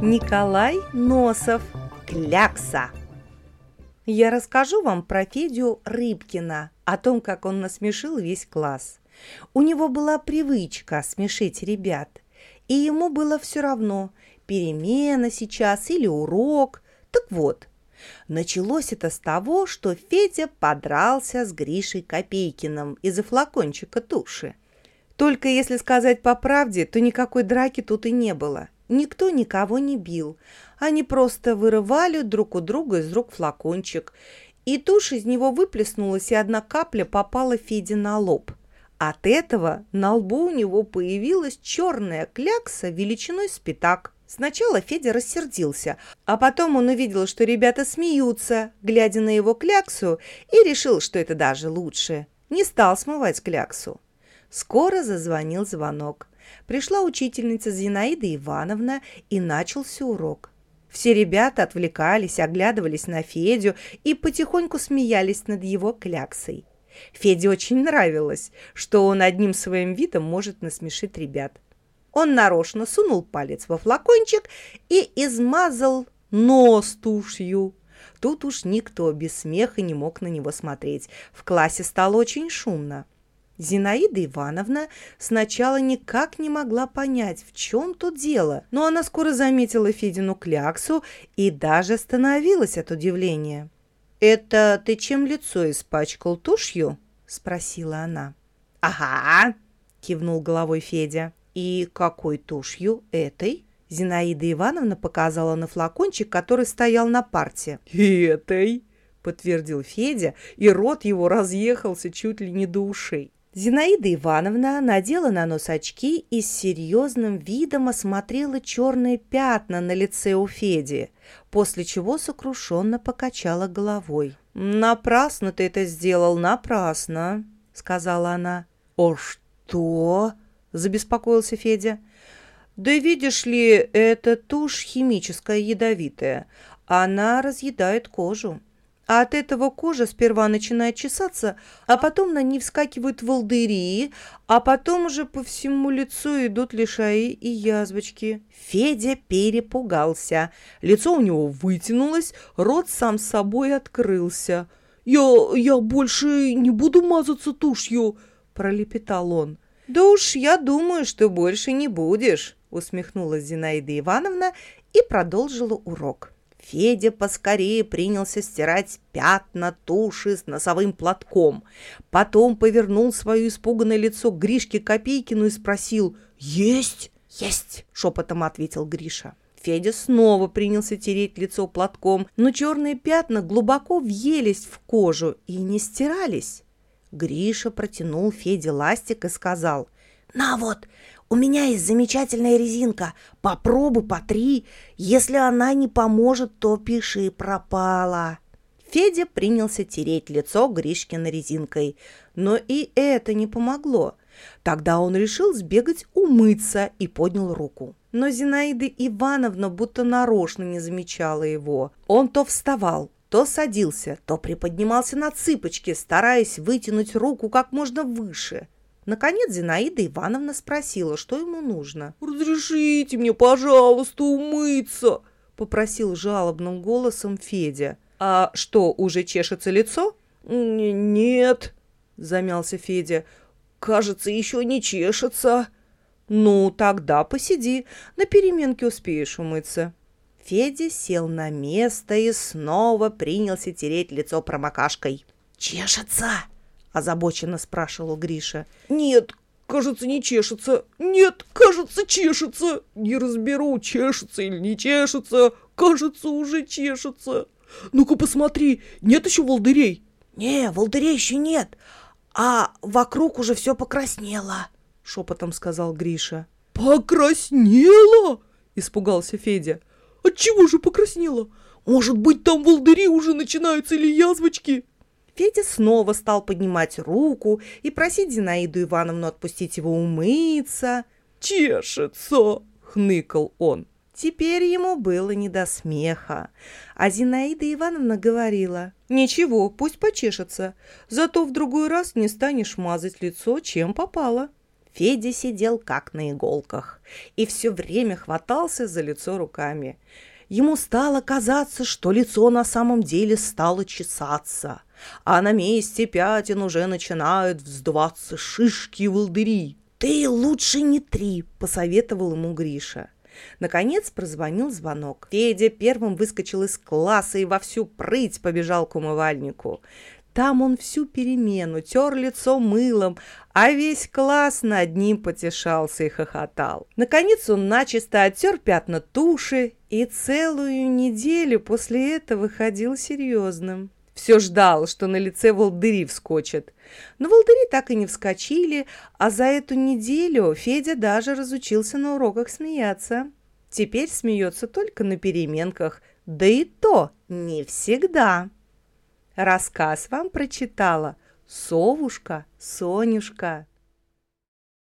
Николай Носов. Клякса. Я расскажу вам про Федю Рыбкина, о том, как он насмешил весь класс. У него была привычка смешить ребят, и ему было все равно, перемена сейчас или урок. Так вот, началось это с того, что Федя подрался с Гришей Копейкиным из-за флакончика туши. Только если сказать по правде, то никакой драки тут и не было. Никто никого не бил. Они просто вырывали друг у друга из рук флакончик. И тушь из него выплеснулась, и одна капля попала Феде на лоб. От этого на лбу у него появилась черная клякса величиной с пятак. Сначала Федя рассердился, а потом он увидел, что ребята смеются, глядя на его кляксу, и решил, что это даже лучше. Не стал смывать кляксу. Скоро зазвонил звонок. Пришла учительница Зинаида Ивановна, и начался урок. Все ребята отвлекались, оглядывались на Федю и потихоньку смеялись над его кляксой. Феде очень нравилось, что он одним своим видом может насмешить ребят. Он нарочно сунул палец во флакончик и измазал нос тушью. Тут уж никто без смеха не мог на него смотреть. В классе стало очень шумно. Зинаида Ивановна сначала никак не могла понять, в чем тут дело, но она скоро заметила Федину кляксу и даже остановилась от удивления. «Это ты чем лицо испачкал тушью?» – спросила она. «Ага!» – кивнул головой Федя. «И какой тушью? Этой?» Зинаида Ивановна показала на флакончик, который стоял на парте. «Этой!» – подтвердил Федя, и рот его разъехался чуть ли не до ушей. Зинаида Ивановна надела на нос очки и с серьезным видом осмотрела черные пятна на лице у Феди, после чего сокрушенно покачала головой. «Напрасно ты это сделал, напрасно», — сказала она. «О что?» — забеспокоился Федя. «Да видишь ли, эта тушь химическая ядовитая. Она разъедает кожу а от этого кожа сперва начинает чесаться, а потом на ней вскакивают волдыри, а потом уже по всему лицу идут лишаи и язвочки. Федя перепугался. Лицо у него вытянулось, рот сам собой открылся. «Я, я больше не буду мазаться тушью», — пролепетал он. «Да уж я думаю, что больше не будешь», — усмехнулась Зинаида Ивановна и продолжила урок. Федя поскорее принялся стирать пятна туши с носовым платком. Потом повернул свое испуганное лицо к Гришке Копейкину и спросил «Есть?» «Есть!» — шепотом ответил Гриша. Федя снова принялся тереть лицо платком, но черные пятна глубоко въелись в кожу и не стирались. Гриша протянул Феде ластик и сказал «На вот, у меня есть замечательная резинка. Попробуй, потри. Если она не поможет, то пиши пропала». Федя принялся тереть лицо Гришкиной резинкой, но и это не помогло. Тогда он решил сбегать умыться и поднял руку. Но Зинаида Ивановна будто нарочно не замечала его. Он то вставал, то садился, то приподнимался на цыпочки, стараясь вытянуть руку как можно выше – Наконец Зинаида Ивановна спросила, что ему нужно. «Разрешите мне, пожалуйста, умыться!» – попросил жалобным голосом Федя. «А что, уже чешется лицо?» «Нет», – замялся Федя. «Кажется, еще не чешется». «Ну, тогда посиди, на переменке успеешь умыться». Федя сел на место и снова принялся тереть лицо промокашкой. «Чешется!» Озабоченно спрашивал Гриша. «Нет, кажется, не чешется. Нет, кажется, чешется. Не разберу, чешется или не чешется. Кажется, уже чешется. Ну-ка посмотри, нет еще волдырей?» «Не, волдырей еще нет, а вокруг уже все покраснело», — шепотом сказал Гриша. «Покраснело?» — испугался Федя. «Отчего же покраснело? Может быть, там волдыри уже начинаются или язвочки?» Федя снова стал поднимать руку и просить Зинаиду Ивановну отпустить его умыться. «Чешется!» — хныкал он. Теперь ему было не до смеха. А Зинаида Ивановна говорила, «Ничего, пусть почешется, зато в другой раз не станешь мазать лицо, чем попало». Федя сидел как на иголках и все время хватался за лицо руками. Ему стало казаться, что лицо на самом деле стало чесаться, а на месте пятен уже начинают вздуваться шишки и волдыри. «Ты лучше не три», — посоветовал ему Гриша. Наконец прозвонил звонок. Федя первым выскочил из класса и во всю прыть побежал к умывальнику. Там он всю перемену тер лицо мылом, а весь класс над ним потешался и хохотал. Наконец он начисто оттер пятна туши и целую неделю после этого ходил серьезным. Все ждал, что на лице волдыри вскочат. Но волдыри так и не вскочили, а за эту неделю Федя даже разучился на уроках смеяться. Теперь смеется только на переменках, да и то не всегда. Рассказ вам прочитала совушка Сонюшка.